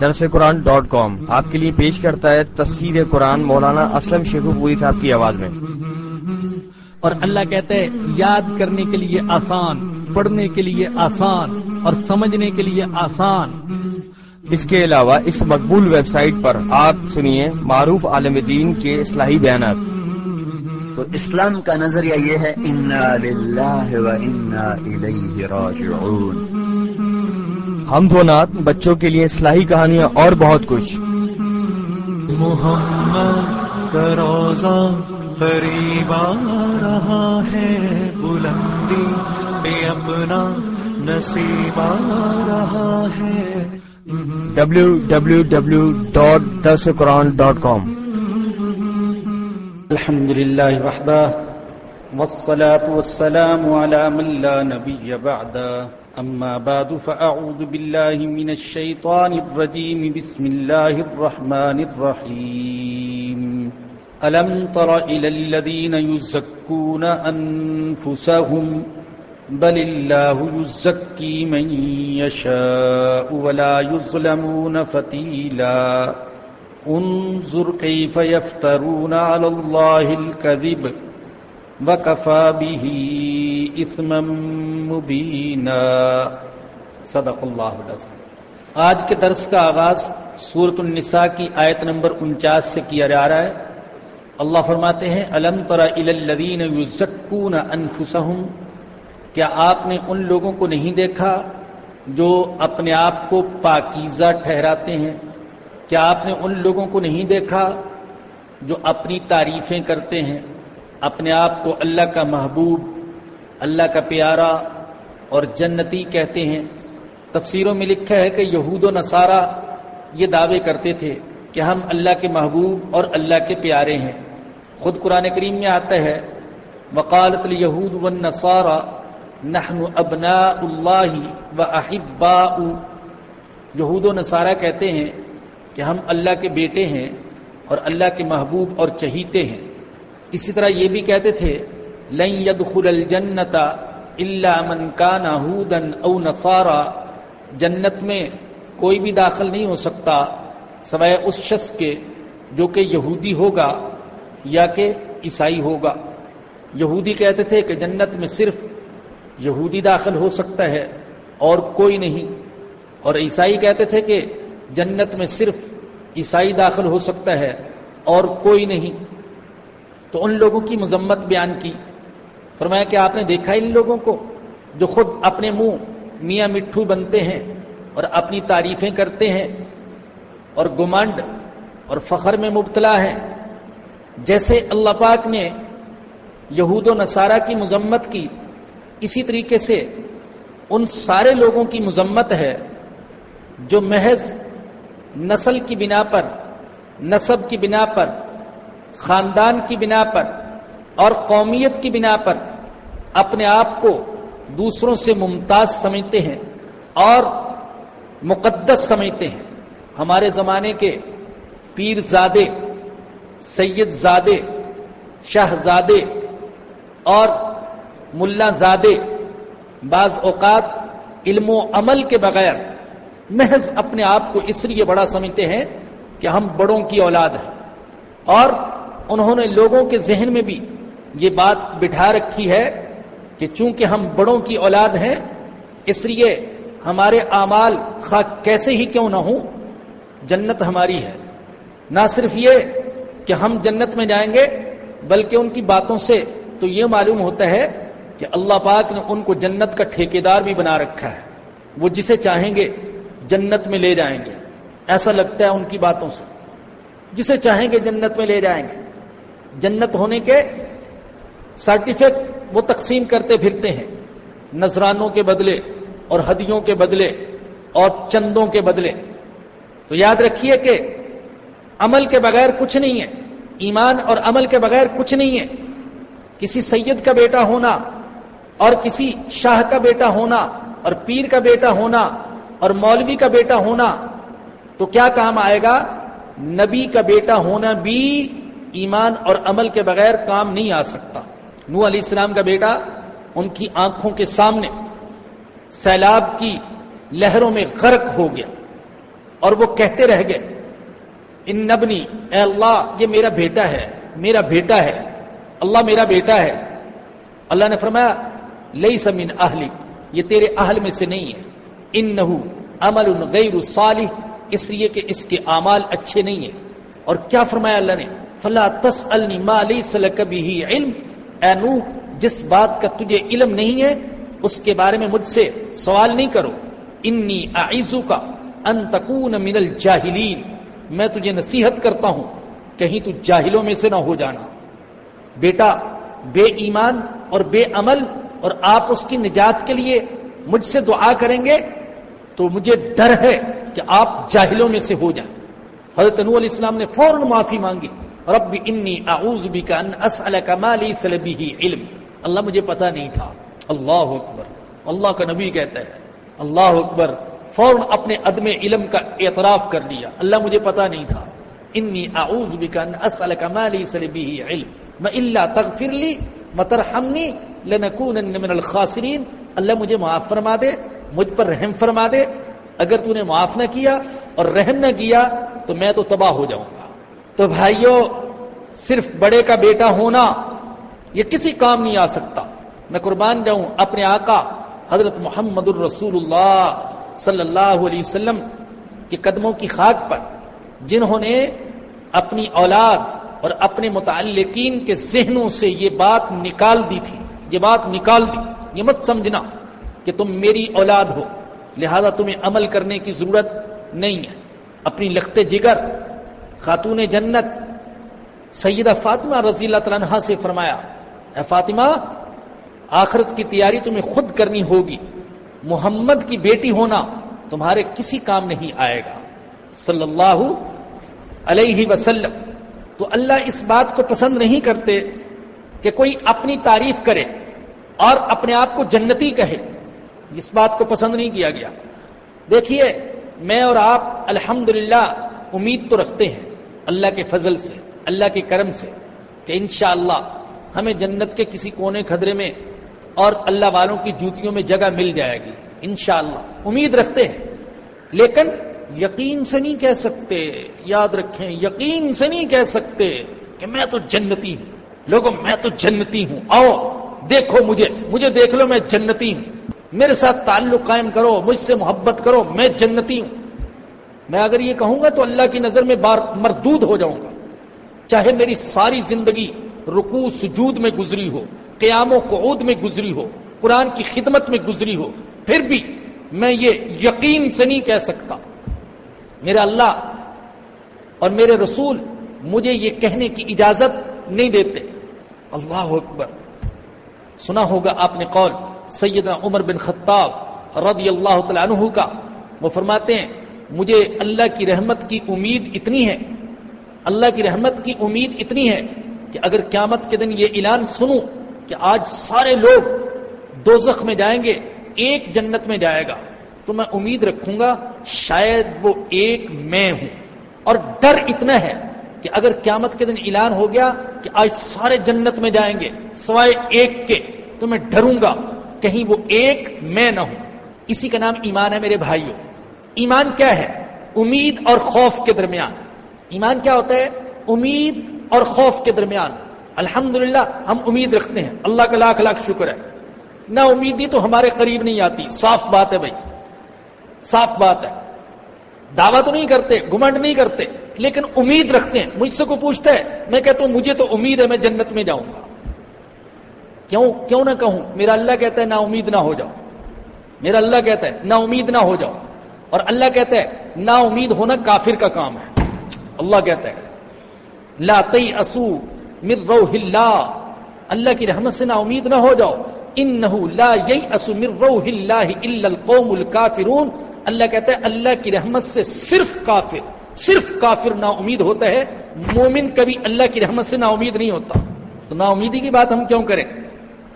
درس قرآن dot com آپ کے لیے پیش کرتا ہے تفسیر قرآن مولانا اسلم شیخو پوری صاحب کی آواز میں۔ اور اللہ کہتے ہیں یاد کرنے کے لیے آسان پڑھنے کے لیے آسان اور سمجھنے کے لیے آسان۔ اس کے علاوہ اس مقبول ویب سائٹ پر آپ سنیے معروف عالم دین کے اصلاحی بیانات۔ تو اسلام کا نظریہ یہ ہے انا للہ و انا الیہ راجعون۔ ہم دو نات بچوں کے لیے اصلاحی کہانیاں اور بہت کچھ۔ محمد کا روزہ قریب آ رہا ہے بلندی پہ اپنا نصیب آ رہا ہے۔ ڈبلو ڈبلو ڈبلو ڈاٹ درس قرآن ڈاٹ کام الحمد لله وحده والصلاة والسلام على من لا نبي بعده أما بعد، فأعوذ بالله من الشيطان الرجيم. بسم الله الرحمن الرحيم. ألم تر إلى الذين يزكون أنفسهم؟ بل الله يزكي من يشاء ولا يظلمون فتيلا. انظر كيف يفترون على الله الكذب. وكفى به إثما مبينا صدق الله العظيم آج کے درس کا آغاز سورت النساء کی آیت نمبر انچاس سے کیا جا رہا ہے۔ اللہ فرماتے ہیں، الم تر الذین یزکون انفسهم کیا آپ نے ان لوگوں کو نہیں دیکھا جو اپنے آپ کو پاکیزہ ٹھہراتے ہیں؟ کیا آپ نے ان لوگوں کو نہیں دیکھا جو اپنی تعریفیں کرتے ہیں؟ اپنے آپ کو اللہ کا محبوب، اللہ کا پیارا اور جنتی کہتے ہیں۔ تفسیروں میں لکھا ہے کہ یہود و نصارہ یہ دعوے کرتے تھے کہ ہم اللہ کے محبوب اور اللہ کے پیارے ہیں۔ خود قرآن کریم میں آتا ہے، وقالت یہود و نصارہ نحن ابناء اللہ و احبا یہود و نصارہ کہتے ہیں کہ ہم اللہ کے بیٹے ہیں اور اللہ کے محبوب اور چہیتے ہیں۔ اسی طرح یہ بھی کہتے تھے، لن يدخل الجنت الا من كان هودا او نصارا. جنت میں کوئی بھی داخل نہیں ہو سکتا سوائے اس شخص کے جو کہ یہودی ہوگا یا کہ عیسائی ہوگا۔ یہودی کہتے تھے کہ جنت میں صرف یہودی داخل ہو سکتا ہے اور کوئی نہیں۔ اور عیسائی کہتے تھے کہ جنت میں صرف عیسائی داخل ہو سکتا ہے اور کوئی نہیں۔ تو ان لوگوں کی مذمت بیان کی۔ فرمایا کہ آپ نے دیکھا ان لوگوں کو جو خود اپنے منہ میاں مٹھو بنتے ہیں اور اپنی تعریفیں کرتے ہیں اور گمانڈ اور فخر میں مبتلا ہیں۔ جیسے اللہ پاک نے یہود و نصارہ کی مذمت کی، اسی طریقے سے ان سارے لوگوں کی مذمت ہے جو محض نسل کی بنا پر نصب کی بنا پر خاندان کی بنا پر اور قومیت کی بنا پر اپنے آپ کو دوسروں سے ممتاز سمجھتے ہیں اور مقدس سمجھتے ہیں۔ ہمارے زمانے کے پیر زادے سید زادے شاہ زادے اور ملا زادے بعض اوقات علم و عمل کے بغیر محض اپنے آپ کو اس لیے بڑا سمجھتے ہیں کہ ہم بڑوں کی اولاد ہیں اور انہوں نے لوگوں کے ذہن میں بھی یہ بات بٹھا رکھی ہے کہ چونکہ ہم بڑوں کی اولاد ہیں، اس لیے ہمارے اعمال خواہ کیسے ہی کیوں نہ ہوں، جنت ہماری ہے۔ نہ صرف یہ کہ ہم جنت میں جائیں گے، بلکہ ان کی باتوں سے تو یہ معلوم ہوتا ہے کہ اللہ پاک نے ان کو جنت کا ٹھیکیدار بھی بنا رکھا ہے۔ وہ جسے چاہیں گے جنت میں لے جائیں گے۔ ایسا لگتا ہے ان کی باتوں سے۔ جسے چاہیں گے جنت میں لے جائیں گے۔ جنت ہونے کے سرٹیفکیٹ وہ تقسیم کرتے پھرتے ہیں۔ نذرانوں کے بدلے اور ہدیوں کے بدلے اور چندوں کے بدلے۔ تو یاد رکھیے کہ عمل کے بغیر کچھ نہیں ہے۔ ایمان اور عمل کے بغیر کچھ نہیں ہے۔ کسی سید کا بیٹا ہونا اور کسی شاہ کا بیٹا ہونا اور پیر کا بیٹا ہونا اور مولوی کا بیٹا ہونا تو کیا کام آئے گا؟ نبی کا بیٹا ہونا بھی ایمان اور عمل کے بغیر کام نہیں آ سکتا۔ نو علیہ السلام کا بیٹا ان کی آنکھوں کے سامنے سیلاب کی لہروں میں غرق ہو گیا اور وہ کہتے رہ گئے، ان نبنی، اے اللہ، یہ میرا بیٹا ہے، میرا بیٹا ہے، اللہ میرا بیٹا ہے۔ اللہ نے فرمایا لئی سمین اہلی یہ تیرے اہل میں سے نہیں ہے۔ ان نہ عمل غیر صالح، اس لیے کہ اس کے اعمال اچھے نہیں ہیں۔ اور کیا فرمایا اللہ نے؟ فلا تس ما لیس لک به علم۔ اے نو جس بات کا تجھے علم نہیں ہے، اس کے بارے میں مجھ سے سوال نہیں کرو۔ انی اعیزو کا ان تکون من الجاہلین۔ میں تجھے نصیحت کرتا ہوں، کہیں تو جاہلوں میں سے نہ ہو جانا۔ بیٹا، بے ایمان اور بے عمل اور آپ اس کی نجات کے لیے مجھ سے دعا کریں گے، تو مجھے ڈر ہے کہ آپ جاہلوں میں سے ہو جائیں۔ حضرت نو علیہ السلام نے فوراً معافی مانگی۔ رب انی اعوذ بک ان اسالک ما لیس به علم۔ اللہ مجھے پتا نہیں تھا۔ اللہ اکبر۔ اللہ کا نبی کہتا ہے۔ اللہ اکبر۔ فوراً اپنے عدم علم کا اعتراف کر لیا۔ اللہ مجھے پتا نہیں تھا۔ انی اعوذ بک ان اسالک ما لیس به علم۔ ما الا تغفر لی مترحمنی لنکونن من الخاسرین۔ اللہ مجھے معاف فرما دے، مجھ پر رحم فرما دے۔ اگر تو نے معاف نہ کیا اور رحم نہ کیا، تو میں تو تباہ ہو جاؤں۔ تو بھائیوں صرف بڑے کا بیٹا ہونا، یہ کسی کام نہیں آ سکتا۔ میں قربان جاؤں اپنے آقا حضرت محمد الرسول اللہ صلی اللہ علیہ وسلم کے قدموں کی خاک پر، جنہوں نے اپنی اولاد اور اپنے متعلقین کے ذہنوں سے یہ بات نکال دی تھی، یہ بات نکال دی۔ یہ مت سمجھنا کہ تم میری اولاد ہو، لہذا تمہیں عمل کرنے کی ضرورت نہیں ہے۔ اپنی لخت جگر خاتون جنت، سیدہ فاطمہ رضی اللہ تعالیٰ سے فرمایا، اے فاطمہ، آخرت کی تیاری تمہیں خود کرنی ہوگی، محمد کی بیٹی ہونا تمہارے کسی کام نہیں آئے گا۔ صلی اللہ علیہ وسلم۔ تو اللہ اس بات کو پسند نہیں کرتے کہ کوئی اپنی تعریف کرے اور اپنے آپ کو جنتی کہے۔ اس بات کو پسند نہیں کیا گیا۔ دیکھیے، میں اور آپ الحمد امید تو رکھتے ہیں اللہ کے فضل سے، اللہ کے کرم سے کہ انشاءاللہ ہمیں جنت کے کسی کونے کھدرے میں اور اللہ والوں کی جوتیوں میں جگہ مل جائے گی، انشاءاللہ۔ امید رکھتے ہیں۔ لیکن یقین سے نہیں کہہ سکتے، یاد رکھیں، یقین سے نہیں کہہ سکتے کہ میں تو جنتی ہوں۔ لوگوں، میں تو جنتی ہوں۔ آؤ، دیکھو مجھے مجھے دیکھ لو میں جنتی ہوں۔ میرے ساتھ تعلق قائم کرو، مجھ سے محبت کرو، میں جنتی ہوں۔ میں اگر یہ کہوں گا تو اللہ کی نظر میں بار مردود ہو جاؤں گا۔ چاہے میری ساری زندگی رکو سجود میں گزری ہو، قیام و قعود میں گزری ہو، قرآن کی خدمت میں گزری ہو، پھر بھی میں یہ یقین سے نہیں کہہ سکتا۔ میرا اللہ اور میرے رسول مجھے یہ کہنے کی اجازت نہیں دیتے۔ اللہ اکبر۔ سنا ہوگا آپ نے قول سیدنا عمر بن خطاب رضی اللہ تعالیٰ عنہ کا۔ وہ فرماتے ہیں مجھے اللہ کی رحمت کی امید اتنی ہے، اللہ کی رحمت کی امید اتنی ہے کہ اگر قیامت کے دن یہ اعلان سنوں کہ آج سارے لوگ دوزخ میں جائیں گے، ایک جنت میں جائے گا، تو میں امید رکھوں گا شاید وہ ایک میں ہوں۔ اور ڈر اتنا ہے کہ اگر قیامت کے دن اعلان ہو گیا کہ آج سارے جنت میں جائیں گے، سوائے ایک کے، تو میں ڈروں گا کہیں وہ ایک میں نہ ہوں۔ اسی کا نام ایمان ہے میرے بھائیوں۔ ایمان کیا ہے؟ امید اور خوف کے درمیان۔ ایمان کیا ہوتا ہے؟ امید اور خوف کے درمیان۔ الحمد ہم امید رکھتے ہیں۔ اللہ کا لاکھ لاکھ شکر ہے۔ نہ امیدی تو ہمارے قریب نہیں آتی۔ صاف بات ہے بھائی۔ صاف بات ہے۔ دعویٰ تو نہیں کرتے گمنڈ نہیں کرتے، لیکن امید رکھتے ہیں۔ مجھ سے کو پوچھتا ہے، میں کہتا ہوں، مجھے تو امید ہے، میں جنت میں جاؤں گا۔ کیوں؟ کیوں نہ کہوں، میرا اللہ کہتا ہے نا امید نہ ہو جاؤ۔ میرا اللہ کہتا ہے نا امید نہ ہو جاؤ۔ اور اللہ کہتا ہے نا امید ہونا کافر کا کام ہے۔ اللہ کہتا ہے، لا تئی اسو مر رو اللہ کی رحمت سے نا امید نہ ہو جاؤ۔ ان لا یئی اسو مر رو القوم الکافرون۔ اللہ کہتا ہے، اللہ کی رحمت سے صرف کافر صرف کافر نا امید ہوتا ہے۔ مومن کبھی اللہ کی رحمت سے نا امید نہیں ہوتا۔ تو نا امیدی کی بات ہم کیوں کریں؟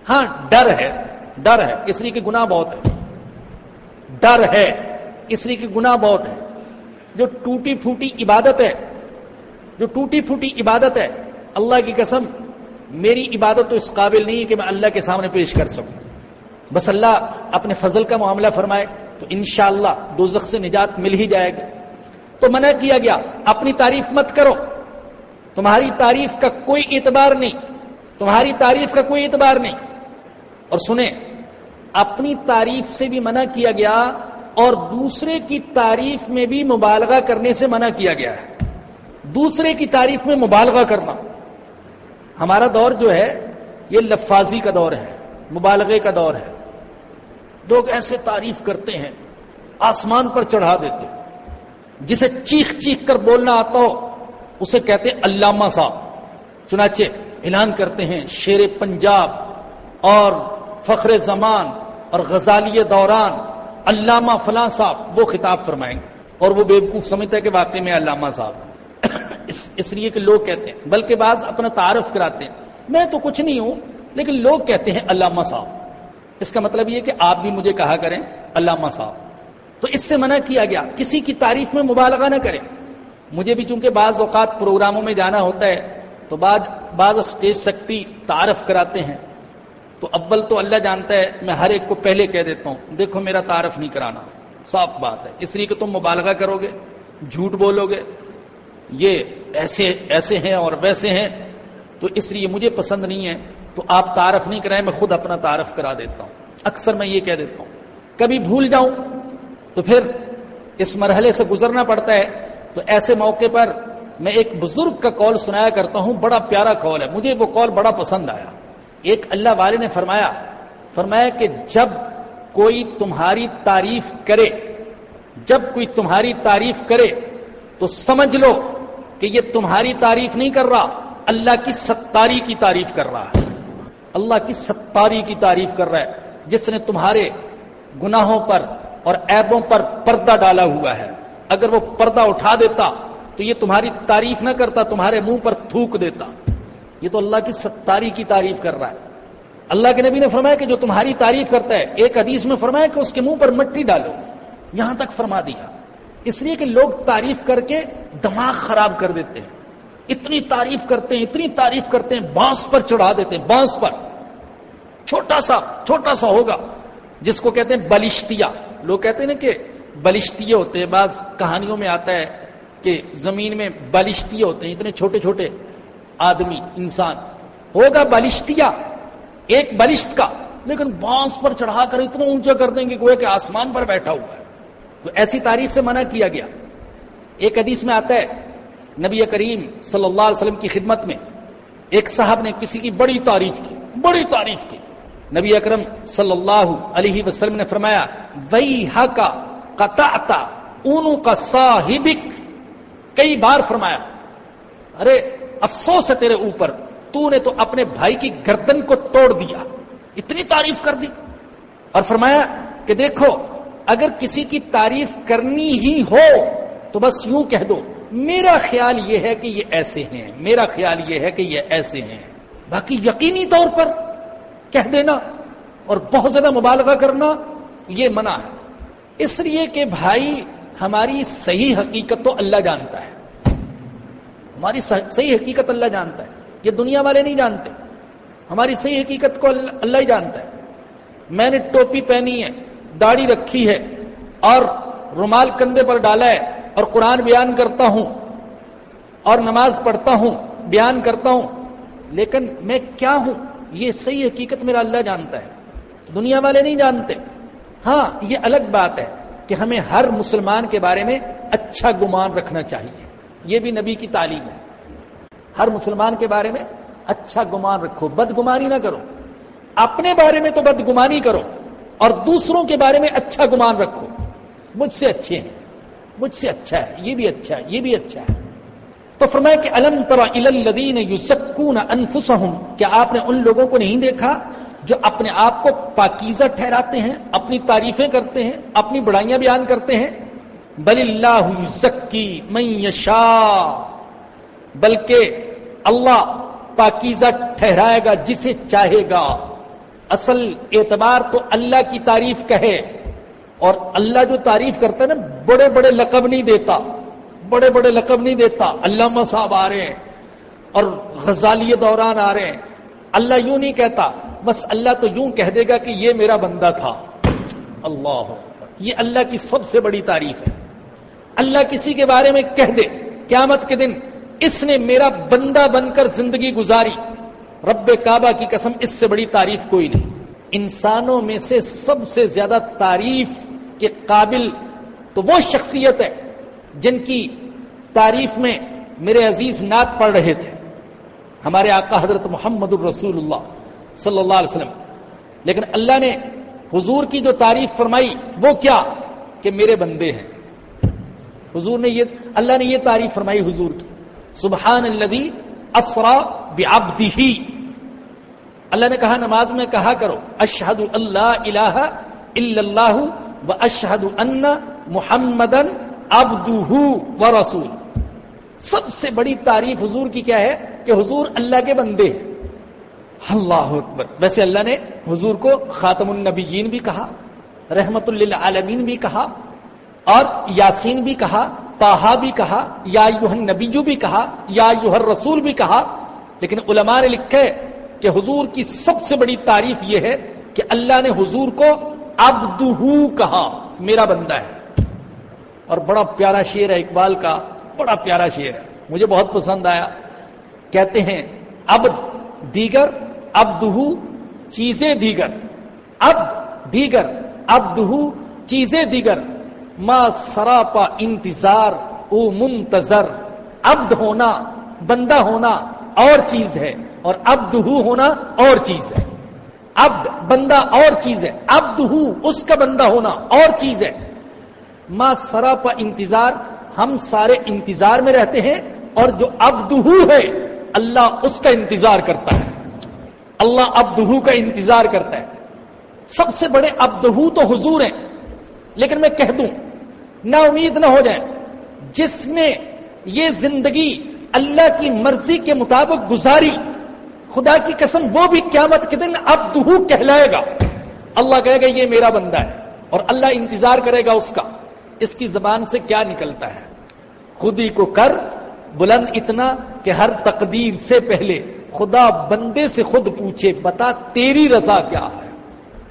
ہاں ڈر ہے ڈر ہے۔ اس لیے کہ گناہ بہت ہے۔ ڈر ہے۔ اس لیے کہ گناہ بہت ہے۔ جو ٹوٹی پھوٹی عبادت ہے، جو ٹوٹی پھوٹی عبادت ہے، اللہ کی قسم، میری عبادت تو اس قابل نہیں ہے کہ میں اللہ کے سامنے پیش کر سکوں۔ بس اللہ اپنے فضل کا معاملہ فرمائے تو انشاءاللہ دوزخ سے نجات مل ہی جائے گا تو منع کیا گیا، اپنی تعریف مت کرو۔ تمہاری تعریف کا کوئی اعتبار نہیں۔ تمہاری تعریف کا کوئی اعتبار نہیں۔ اور سنیں، اپنی تعریف سے بھی منع کیا گیا اور دوسرے کی تعریف میں بھی مبالغہ کرنے سے منع کیا گیا ہے۔ دوسرے کی تعریف میں مبالغہ کرنا۔ ہمارا دور جو ہے، یہ لفاظی کا دور ہے، مبالغے کا دور ہے۔ لوگ ایسے تعریف کرتے ہیں، آسمان پر چڑھا دیتے جسے چیخ چیخ کر بولنا آتا ہو، اسے کہتے علامہ صاحب۔ چنانچہ اعلان کرتے ہیں، شیر پنجاب اور فخر زمان اور غزالی دوران علامہ فلاں صاحب، وہ خطاب فرمائیں گے۔ اور وہ بیوقوف سمجھتا ہے کہ واقعی میں علامہ صاحب اس اس لیے کہ لوگ کہتے ہیں، بلکہ بعض اپنا تعارف کراتے ہیں۔ میں تو کچھ نہیں ہوں، لیکن لوگ کہتے ہیں علامہ صاحب۔ اس کا مطلب یہ کہ آپ بھی مجھے کہا کریں، علامہ صاحب۔ تو اس سے منع کیا گیا، کسی کی تعریف میں مبالغہ نہ کریں۔ مجھے بھی چونکہ بعض اوقات پروگراموں میں جانا ہوتا ہے، تو بعض بعض اسٹیج سکتی تعارف کراتے ہیں۔ تو اول تو اللہ جانتا ہے، میں ہر ایک کو پہلے کہہ دیتا ہوں، دیکھو میرا تعارف نہیں کرانا، صاف بات ہے۔ اس لیے کہ تم مبالغہ کرو گے، جھوٹ بولو گے، یہ ایسے ایسے ہیں اور ویسے ہیں، تو اس لیے مجھے پسند نہیں ہے۔ تو آپ تعارف نہیں کرائیں، میں خود اپنا تعارف کرا دیتا ہوں۔ اکثر میں یہ کہہ دیتا ہوں، کبھی بھول جاؤں، تو پھر اس مرحلے سے گزرنا پڑتا ہے۔ تو ایسے موقع پر میں ایک بزرگ کا کال سنایا کرتا ہوں، بڑا پیارا کال ہے، مجھے وہ کال بڑا پسند آیا۔ ایک اللہ والے نے فرمایا فرمایا کہ جب کوئی تمہاری تعریف کرے، جب کوئی تمہاری تعریف کرے، تو سمجھ لو کہ یہ تمہاری تعریف نہیں کر رہا، اللہ کی ستاری کی تعریف کر رہا ہے۔ اللہ کی ستاری کی تعریف کر رہا ہے، جس نے تمہارے گناہوں پر اور ایبوں پر پردہ ڈالا ہوا ہے۔ اگر وہ پردہ اٹھا دیتا، تو یہ تمہاری تعریف نہ کرتا، تمہارے منہ پر تھوک دیتا۔ یہ تو اللہ کی ستاری کی تعریف کر رہا ہے۔ اللہ کے نبی نے فرمایا کہ جو تمہاری تعریف کرتا ہے، ایک حدیث میں فرمایا کہ اس کے منہ پر مٹی ڈالو۔ یہاں تک فرما دیا۔ اس لیے کہ لوگ تعریف کر کے دماغ خراب کر دیتے ہیں۔ اتنی تعریف کرتے ہیں، اتنی تعریف کرتے ہیں، بانس پر چڑھا دیتے ہیں، بانس پر۔ چھوٹا سا چھوٹا سا ہوگا۔ جس کو کہتے ہیں بلشتیا۔ لوگ کہتے ہیں نا کہ بلشتیے ہوتے ہیں۔ بعض کہانیوں میں آتا ہے کہ زمین میں بلشتیے ہوتے ہیں، اتنے چھوٹے چھوٹے۔ آدمی، انسان۔ ہوگا بلشتیا ایک بلشت کا۔ لیکن بانس پر چڑھا کر اتنا اونچا کر دیں گے گویا کہ آسمان پر بیٹھا ہوا ہے۔ تو ایسی تعریف سے منع کیا گیا۔ ایک حدیث میں آتا ہے، نبی کریم صلی اللہ علیہ وسلم کی خدمت میں ایک صاحب نے کسی کی بڑی تعریف کی، بڑی تعریف کی۔ نبی اکرم صلی اللہ علیہ وسلم نے فرمایا وئی کا قطعتا اونو کا صاحبک کئی بار فرمایا۔ ارے افسوس ہے تیرے اوپر، تو نے تو اپنے بھائی کی گردن کو توڑ دیا۔ اتنی تعریف کر دی۔ اور فرمایا کہ دیکھو، اگر کسی کی تعریف کرنی ہی ہو، تو بس یوں کہہ دو، میرا خیال یہ ہے کہ یہ ایسے ہیں، میرا خیال یہ ہے کہ یہ ایسے ہیں۔ باقی یقینی طور پر کہہ دینا اور بہت زیادہ مبالغہ کرنا یہ منع ہے۔ اس لیے کہ بھائی، ہماری صحیح حقیقت تو اللہ جانتا ہے۔ ہماری صحیح حقیقت اللہ جانتا ہے۔ یہ دنیا والے نہیں جانتے۔ ہماری صحیح حقیقت کو اللہ ہی جانتا ہے۔ میں نے ٹوپی پہنی ہے، داڑھی رکھی ہے اور رومال کندھے پر ڈالا ہے اور قرآن بیان کرتا ہوں اور نماز پڑھتا ہوں، بیان کرتا ہوں۔ لیکن میں کیا ہوں؟ یہ صحیح حقیقت میرا اللہ جانتا ہے۔ دنیا والے نہیں جانتے۔ ہاں یہ الگ بات ہے کہ ہمیں ہر مسلمان کے بارے میں اچھا گمان رکھنا چاہیے۔ یہ بھی نبی کی تعلیم ہے۔ ہر مسلمان کے بارے میں اچھا گمان رکھو، بدگمانی نہ کرو۔ اپنے بارے میں تو بدگمانی کرو اور دوسروں کے بارے میں اچھا گمان رکھو۔ مجھ سے اچھے ہیں، مجھ سے اچھا ہے، یہ بھی اچھا ہے، یہ بھی اچھا ہے۔ تو فرمایا کہ الم ترا الدین یوسکون انفسہم، کیا آپ نے ان لوگوں کو نہیں دیکھا جو اپنے آپ کو پاکیزہ ٹھہراتے ہیں، اپنی تعریفیں کرتے ہیں، اپنی بڑائیاں بیان کرتے ہیں؟ بل اللہ یزکی من یشا، بلکہ اللہ پاکیزہ ٹھہرائے گا جسے چاہے گا۔ اصل اعتبار تو اللہ کی تعریف کہے اور اللہ جو تعریف کرتا ہے نا، بڑے بڑے لقب نہیں دیتا۔ بڑے بڑے لقب نہیں دیتا۔ علامہ صاحب آ رہے ہیں اور غزالی دوران آ رہے ہیں۔ اللہ یوں نہیں کہتا، بس اللہ تو یوں کہہ دے گا کہ یہ میرا بندہ تھا۔ اللہ یہ اللہ کی سب سے بڑی تعریف ہے۔ اللہ کسی کے بارے میں کہہ دے قیامت کے دن اس نے میرا بندہ بن کر زندگی گزاری۔ رب کعبہ کی قسم، اس سے بڑی تعریف کوئی نہیں۔ انسانوں میں سے سب سے زیادہ تعریف کے قابل تو وہ شخصیت ہے جن کی تعریف میں میرے عزیز نعت پڑھ رہے تھے۔ ہمارے آقا حضرت محمد الرسول اللہ صلی اللہ علیہ وسلم۔ لیکن اللہ نے حضور کی جو تعریف فرمائی وہ کیا کہ میرے بندے ہیں۔ حضور نے یہ اللہ نے یہ تعریف فرمائی حضور کی۔ سبحان الذي اسرا بعبده اللہ نے کہا، نماز میں کہا کرو اشہد اللہ الہ الا اللہ و اشہد ان محمدن عبدہ و رسول۔ سب سے بڑی تعریف حضور کی کیا ہے؟ کہ حضور اللہ کے بندے ہیں۔ اللہ اکبر۔ ویسے اللہ نے حضور کو خاتم النبیین بھی کہا، رحمت للعالمین بھی کہا۔ اور یاسین بھی کہا تاہا بھی کہا، یا یوہن نبیجو بھی کہا، یا یوہر رسول بھی کہا، لیکن علماء نے لکھے کہ حضور کی سب سے بڑی تعریف یہ ہے کہ اللہ نے حضور کو عبدہو کہا، میرا بندہ ہے۔ اور بڑا پیارا شعر ہے اقبال کا، بڑا پیارا شعر ہے۔ مجھے بہت پسند آیا۔ کہتے ہیں اب دیگر ابدہو چیزیں دیگر۔ اب دیگر ابدہو چیزیں دیگر۔ ما سراپا انتظار، او منتظر، عبد ہونا، بندہ ہونا اور چیز ہے، اور ابدہو ہونا اور چیز ہے۔ عبد، بندہ اور چیز ہے ابدہو اس کا بندہ ہونا اور چیز ہے۔ ما سراپا انتظار، ہم سارے انتظار میں رہتے ہیں، اور جو ابدہو ہے، اللہ اس کا انتظار کرتا ہے۔ اللہ ابدہو کا انتظار کرتا ہے۔ سب سے بڑے ابدہو تو حضور ہیں، لیکن میں کہہ دوں نہ امید نہ ہو جائے۔ جس نے یہ زندگی اللہ کی مرضی کے مطابق گزاری، خدا کی قسم وہ بھی قیامت کے دن ابدہو کہلائے گا۔ اللہ کہے گا، یہ میرا بندہ ہے اور اللہ انتظار کرے گا اس کا۔ اس کی زبان سے کیا نکلتا ہے؟ خود ہی کو کر بلند اتنا کہ ہر تقدیر سے پہلے خدا بندے سے خود پوچھے، بتا تیری رضا کیا ہے؟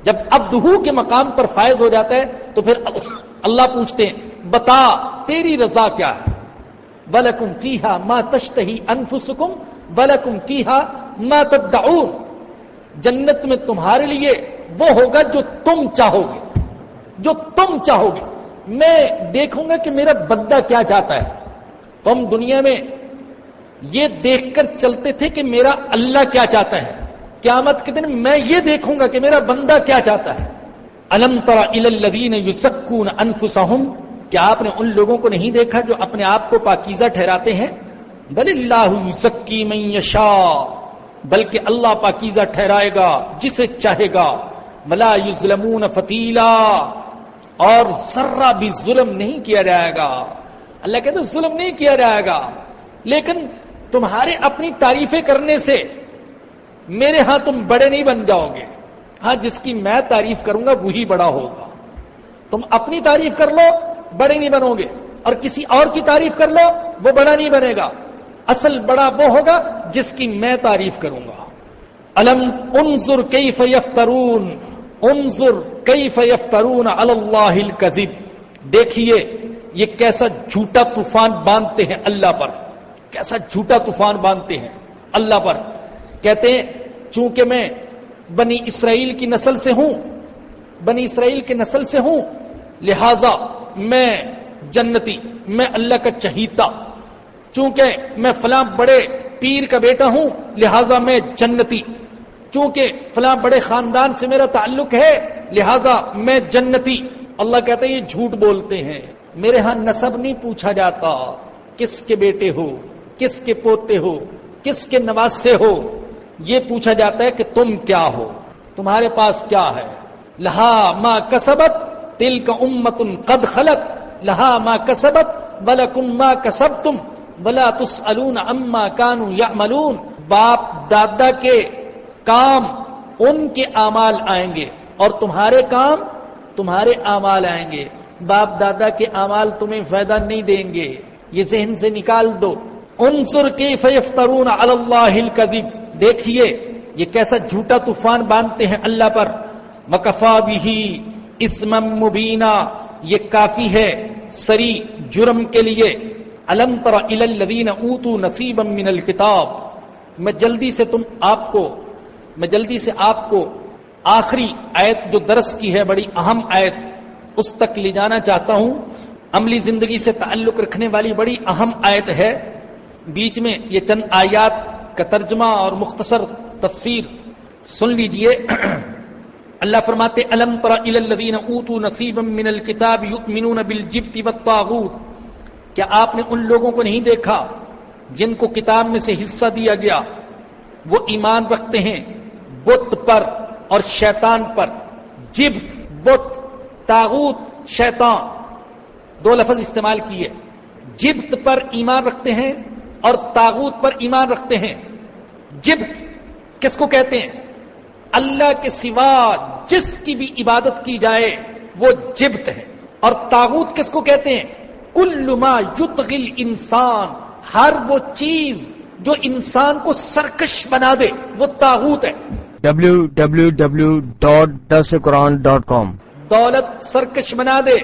جب ابدہو کے مقام پر فائز ہو جاتا ہے تو پھر اللہ پوچھتے ہیں بتا تیری رضا کیا ہے؟ بلکم فیحا ماں تشتہی انفسکم بلکم فیحا ماں تدعون۔ جنت میں تمہارے لیے وہ ہوگا جو تم چاہو گے جو تم چاہو گے میں دیکھوں گا کہ میرا بندہ کیا چاہتا ہے۔ تو ہم دنیا میں یہ دیکھ کر چلتے تھے کہ میرا اللہ کیا چاہتا ہے۔ قیامت کے دن میں یہ دیکھوں گا کہ میرا بندہ کیا چاہتا ہے۔ الم ترا الدین یوسکون انفسہم کیا آپ نے ان لوگوں کو نہیں دیکھا جو اپنے آپ کو پاکیزہ ٹھہراتے ہیں؟ بل اللہ یوسکی من یشا بلکہ اللہ پاکیزہ ٹھہرائے گا، جسے چاہے گا۔ ملا یظلمون فتیلا، اور ذرہ بھی ظلم نہیں کیا جائے گا۔ اللہ کہتے ظلم نہیں کیا جائے گا۔ لیکن تمہارے اپنی تعریفیں کرنے سے میرے ہاں تم بڑے نہیں بن جاؤ گے۔ ہاں جس کی میں تعریف کروں گا، وہی بڑا ہوگا۔ تم اپنی تعریف کر لو بڑے نہیں بنو گے۔ اور کسی اور کی تعریف کر لو، وہ بڑا نہیں بنے گا۔ اصل بڑا وہ ہوگا جس کی میں تعریف کروں گا۔ الم انظر کئی فیف ترون انظر کئی فیف ترون اللہ الکذب۔ دیکھیے، یہ کیسا جھوٹا طوفان باندھتے ہیں اللہ پر۔ کیسا جھوٹا طوفان باندھتے ہیں اللہ پر۔ کہتے ہیں، چونکہ میں بنی اسرائیل کی نسل سے ہوں، بنی اسرائیل کی نسل سے ہوں، لہذا میں جنتی، میں اللہ کا چہیتا، چونکہ میں فلاں بڑے پیر کا بیٹا ہوں، لہذا میں جنتی۔ چونکہ فلاں بڑے خاندان سے میرا تعلق ہے، لہذا میں جنتی۔ اللہ کہتے ہیں یہ جھوٹ بولتے ہیں۔ میرے ہاں نصب نہیں پوچھا جاتا کس کے بیٹے ہو، کس کے پوتے ہو، کس کے نواز سے ہو۔ یہ پوچھا جاتا ہے کہ تم کیا ہو، تمہارے پاس کیا ہے۔ لہا ماں کسبت تل کا امت قد خلط لہا ماں کسبت بلا کم ماں کسب تم بلا تس الون اما کانو یا ملون باپ دادا کے کام ان کے اعمال آئیں گے اور تمہارے کام تمہارے اعمال آئیں گے۔ باپ دادا کے اعمال تمہیں فائدہ نہیں دیں گے۔ یہ ذہن سے نکال دو۔ انصر کی فیفترون علی اللہ الکذب۔ دیکھیے، یہ کیسا جھوٹا طوفان باندھتے ہیں اللہ پر۔ مکفا بھی اسم مبینہ یہ کافی ہے، سری جرم کے لیے۔ الم تر الدین اوتو نصیب من الکتاب۔ میں جلدی سے تم آپ کو، میں جلدی سے آپ کو آخری آیت جو درس کی ہے، بڑی اہم آیت، اس تک لے جانا چاہتا ہوں۔ عملی زندگی سے تعلق رکھنے والی بڑی اہم آیت ہے۔ بیچ میں یہ چند آیات کا ترجمہ اور مختصر تفسیر، سن لیجیے۔ اللہ فرماتے الم تر الذین اوتوا نصیبا من الكتاب یؤمنون بالجبت والطاغوت کیا آپ نے ان لوگوں کو نہیں دیکھا جن کو کتاب میں سے حصہ دیا گیا؟ وہ ایمان رکھتے ہیں بت پر اور شیطان پر۔ جبت، بت تاغوت شیطان۔ دو لفظ استعمال کیے۔ جبت پر ایمان رکھتے ہیں اور تاغوت پر ایمان رکھتے ہیں۔ جبت، کس کو کہتے ہیں؟ اللہ کے سوا جس کی بھی عبادت کی جائے وہ جبت ہے۔ اور تاغوت کس کو کہتے ہیں؟ کل ما یتغل انسان ہر وہ چیز جو انسان کو سرکش بنا دے وہ تاغوت ہے۔ www.dasquran.com دولت سرکش بنا دے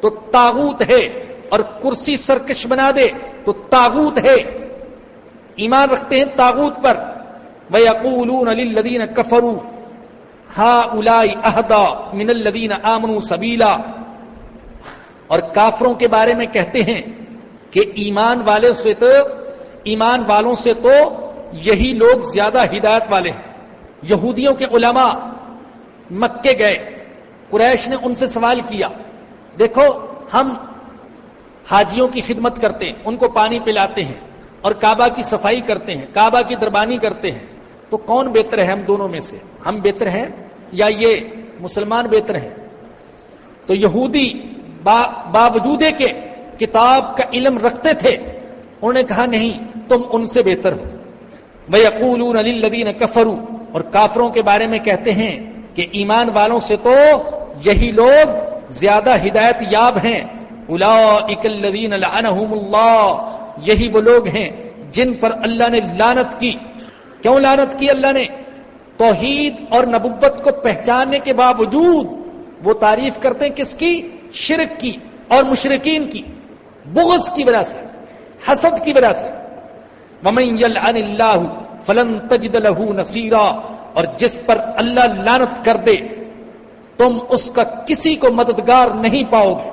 تو تاغوت ہے اور کرسی سرکش بنا دے تو تاغوت ہے۔ ایمان رکھتے ہیں تاغوت پر۔ وَيَقُولُونَ لِلَّذِينَ كَفَرُوا هَا أُولَاءِ أَهْدَى مِنَ الَّذِينَ آمَنُوا سَبِيلًا۔ اور کافروں کے بارے میں کہتے ہیں کہ ایمان والے سے تو، ایمان والوں سے تو یہی لوگ زیادہ ہدایت والے ہیں۔ یہودیوں کے علماء مکے گئے، قریش نے ان سے سوال کیا، دیکھو ہم حاجیوں کی خدمت کرتے ہیں، ان کو پانی پلاتے ہیں اور کعبہ کی صفائی کرتے ہیں، کعبہ کی دربانی کرتے ہیں۔ تو کون بہتر ہے ہم دونوں میں سے؟ ہم بہتر ہیں یا یہ مسلمان بہتر ہیں؟ تو یہودی با باوجود کے کتاب کا علم رکھتے تھے، انہوں نے کہا نہیں، تم ان سے بہتر ہو۔ بھائی اقول علی لدین کفرو اور کافروں کے بارے میں کہتے ہیں کہ ایمان والوں سے تو یہی لوگ زیادہ ہدایت یاب ہیں۔ الا الذین اللہ، یہی وہ لوگ ہیں جن پر اللہ نے لانت کی۔ کیوں لانت کی اللہ نے؟ توحید اور نبوت کو پہچاننے کے باوجود وہ تعریف کرتے ہیں کس کی؟ شرک کی اور مشرقین کی، بغض کی وجہ سے، حسد کی وجہ سے۔ ممن یلعن اللہ فلن تجد له نصیرا اور جس پر اللہ لانت کر دے، تم اس کا کسی کو مددگار نہیں پاؤ گے۔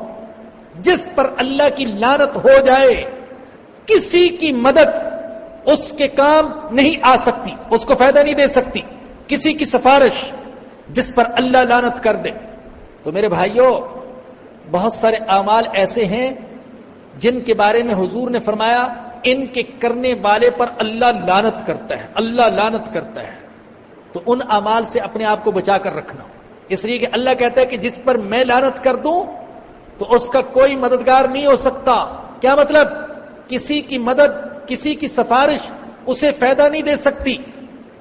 جس پر اللہ کی لانت ہو جائے، کسی کی مدد اس کے کام نہیں آ سکتی، اس کو فائدہ نہیں دے سکتی۔ کسی کی سفارش جس پر اللہ لانت کر دے۔ تو میرے بھائیوں بہت سارے اعمال ایسے ہیں جن کے بارے میں حضور نے فرمایا، ان کے کرنے والے پر اللہ لانت کرتا ہے، اللہ لانت کرتا ہے۔ تو ان اعمال سے اپنے آپ کو بچا کر رکھنا۔ اس لیے کہ اللہ کہتا ہے کہ جس پر میں لانت کر دوں، تو اس کا کوئی مددگار نہیں ہو سکتا۔ کیا مطلب؟ کسی کی مدد کسی کی سفارش اسے فائدہ نہیں دے سکتی۔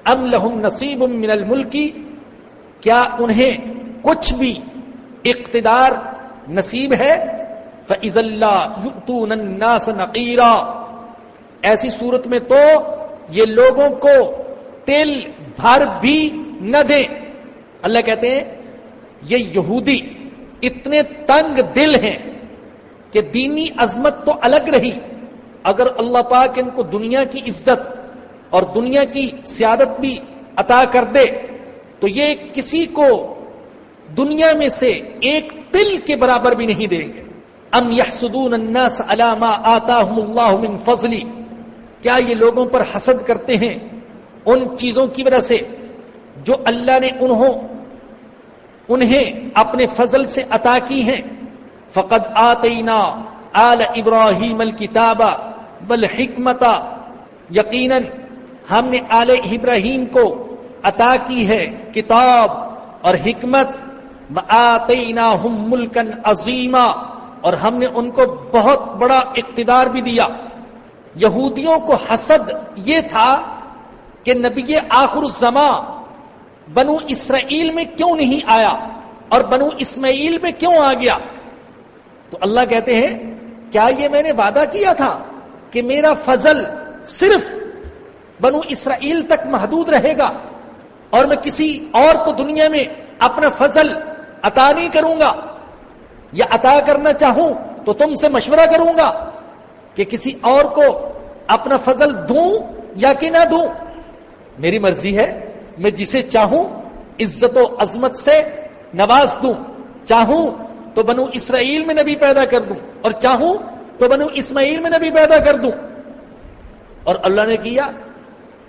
ام لہم نصیب من الملکی، کیا انہیں کچھ بھی اقتدار نصیب ہے؟ فض اللہ الناس نقیرا ایسی صورت میں تو یہ لوگوں کو تل بھر بھی نہ دیں۔ اللہ کہتے ہیں، یہ یہودی اتنے تنگ دل ہیں کہ دینی عظمت تو الگ رہی۔ اگر اللہ پاک ان کو دنیا کی عزت اور دنیا کی سیادت بھی عطا کر دے، تو یہ کسی کو دنیا میں سے ایک تل کے برابر بھی نہیں دیں گے۔ ام یحسدون الناس علی ما آتاہم اللہ من فضلی۔ کیا یہ لوگوں پر حسد کرتے ہیں ان چیزوں کی وجہ سے جو اللہ نے انہوں، انہیں اپنے فضل سے عطا کی ہیں؟ فقد آتینا آل ابراہیم الکتابہ بل حکمت یقیناً ہم نے آل ابراہیم کو عطا کی ہے کتاب اور حکمت آتینا ہم ملکن عظیمہ اور ہم نے ان کو بہت بڑا اقتدار بھی دیا۔ یہودیوں کو حسد یہ تھا کہ نبی آخر الزما بنو اسرائیل میں کیوں نہیں آیا اور بنو اسماعیل میں کیوں آ گیا؟ تو اللہ کہتے ہیں، کیا یہ میں نے وعدہ کیا تھا؟ کہ میرا فضل صرف بنو اسرائیل تک محدود رہے گا اور میں کسی اور کو دنیا میں اپنا فضل عطا نہیں کروں گا یا عطا کرنا چاہوں تو تم سے مشورہ کروں گا کہ کسی اور کو اپنا فضل دوں یا کہ نہ دوں۔ میری مرضی ہے میں جسے چاہوں عزت و عظمت سے نواز دوں۔ چاہوں تو بنو اسرائیل میں نبی پیدا کر دوں اور چاہوں تو بنو اسماعیل میں نبی پیدا کر دوں۔ اور اللہ نے کیا؟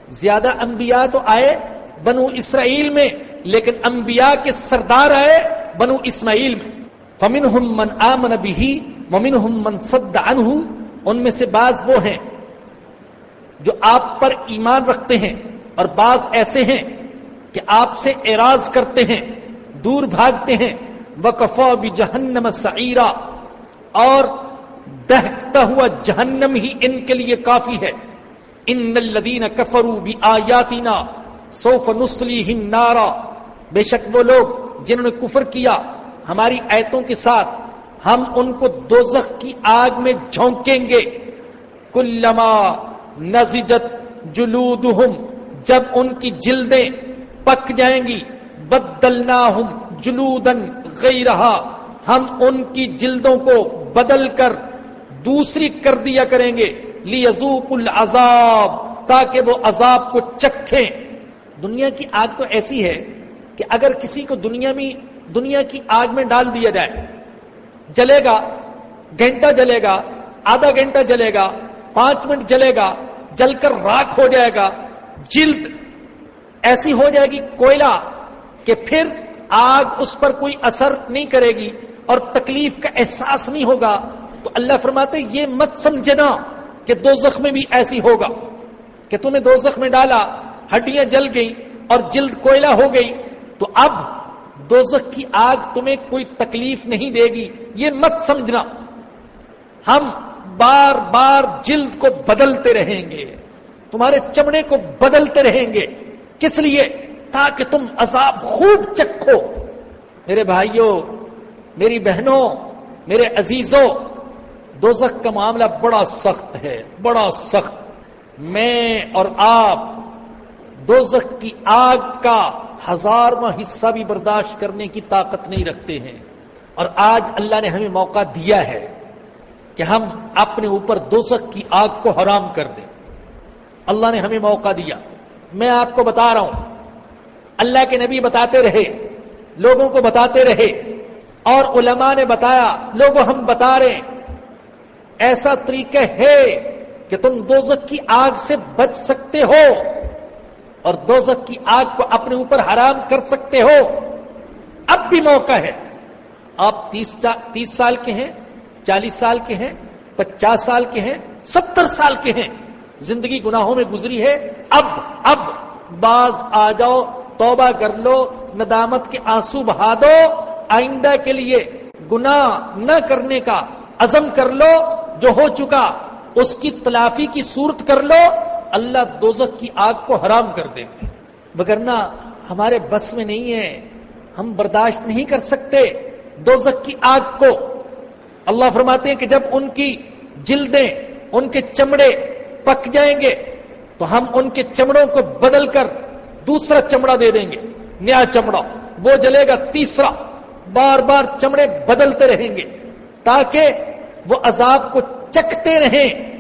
زیادہ انبیاء تو آئے بنو اسرائیل میں، لیکن انبیاء کے سردار آئے بنو اسماعیل میں۔ فمن من آمن بھی ممن من صد عنہ ان میں سے بعض وہ ہیں جو آپ پر ایمان رکھتے ہیں، اور بعض ایسے ہیں کہ آپ سے اعراض کرتے ہیں، دور بھاگتے ہیں۔ وہ کفا بھی جہنم اور دہتا ہوا جہنم ہی ان کے لیے کافی ہے۔ ان الذین کفروا بھی آیاتینا سوف نسلی نارا۔ بے شک وہ لوگ جنہوں نے کفر کیا ہماری ایتوں کے ساتھ ہم ان کو دوزخ کی آگ میں جھونکیں گے۔ کلما نزجت جلودہم، جب ان کی جلدیں پک جائیں گی، بدلناہم جلودن غیرہا۔ ہم ان کی جلدوں کو بدل کر دوسری کر دیا کریں گے۔ لیذوق العذاب، تاکہ وہ عذاب کو چکھیں۔ دنیا کی آگ تو ایسی ہے کہ اگر کسی کو دنیا میں دنیا کی آگ میں ڈال دیا جائے، جلے گا، گھنٹہ جلے گا، آدھا گھنٹہ جلے گا، پانچ منٹ جلے گا، جل کر راک ہو جائے گا، جلد ایسی ہو جائے گی کوئلہ کہ پھر آگ اس پر کوئی اثر نہیں کرے گی اور تکلیف کا احساس نہیں ہوگا۔ تو اللہ فرماتے یہ مت سمجھنا کہ دو زخم بھی ایسی ہوگا کہ تمہیں دو زخم میں ڈالا، ہڈیاں جل گئی اور جلد کوئلہ ہو گئی، تو اب دوزخ کی آگ تمہیں کوئی تکلیف نہیں دے گی۔ یہ مت سمجھنا۔ ہم بار بار جلد کو بدلتے رہیں گے۔ تمہارے چمڑے کو بدلتے رہیں گے۔ کس لیے؟ تاکہ تم عذاب خوب چکھو۔ میرے بھائیوں، میری بہنوں، میرے عزیزوں دوزخ کا معاملہ بڑا سخت ہے، بڑا سخت۔ میں اور آپ دوزخ کی آگ کا ہزارواں حصہ بھی برداشت کرنے کی طاقت نہیں رکھتے ہیں۔ اور آج اللہ نے ہمیں موقع دیا ہے کہ ہم اپنے اوپر دوزخ کی آگ کو حرام کر دیں۔ اللہ نے ہمیں موقع دیا۔ میں آپ کو بتا رہا ہوں۔ اللہ کے نبی بتاتے رہے، لوگوں کو بتاتے رہے۔ اور علماء نے بتایا، لوگوں ہم بتا رہے ہیں۔ ایسا طریقہ ہے کہ تم دوزک کی آگ سے بچ سکتے ہو اور دوزک کی آگ کو اپنے اوپر حرام کر سکتے ہو۔ اب بھی موقع ہے۔ آپ تیس تیس سال کے ہیں، چالیس سال کے ہیں، پچاس سال کے ہیں، ستر سال کے ہیں۔ زندگی گناہوں میں گزری ہے۔ اب اب باز آ جاؤ، توبہ کر لو، ندامت کے آنسو بہا دو۔ آئندہ کے لیے گناہ نہ کرنے کا عزم کر لو۔ جو ہو چکا، اس کی تلافی کی صورت کر لو، اللہ دوزخ کی آگ کو حرام کر دے مگر نہ، ہمارے بس میں نہیں ہے۔ ہم برداشت نہیں کر سکتے دوزخ کی آگ کو۔ اللہ فرماتے ہیں کہ جب ان کی جلدیں، ان کے چمڑے پک جائیں گے، تو ہم ان کے چمڑوں کو بدل کر دوسرا چمڑا دے دیں گے۔ نیا چمڑا۔ وہ جلے گا تیسرا۔ بار بار چمڑے بدلتے رہیں گے۔ تاکہ وہ عذاب کو چکتے رہیں۔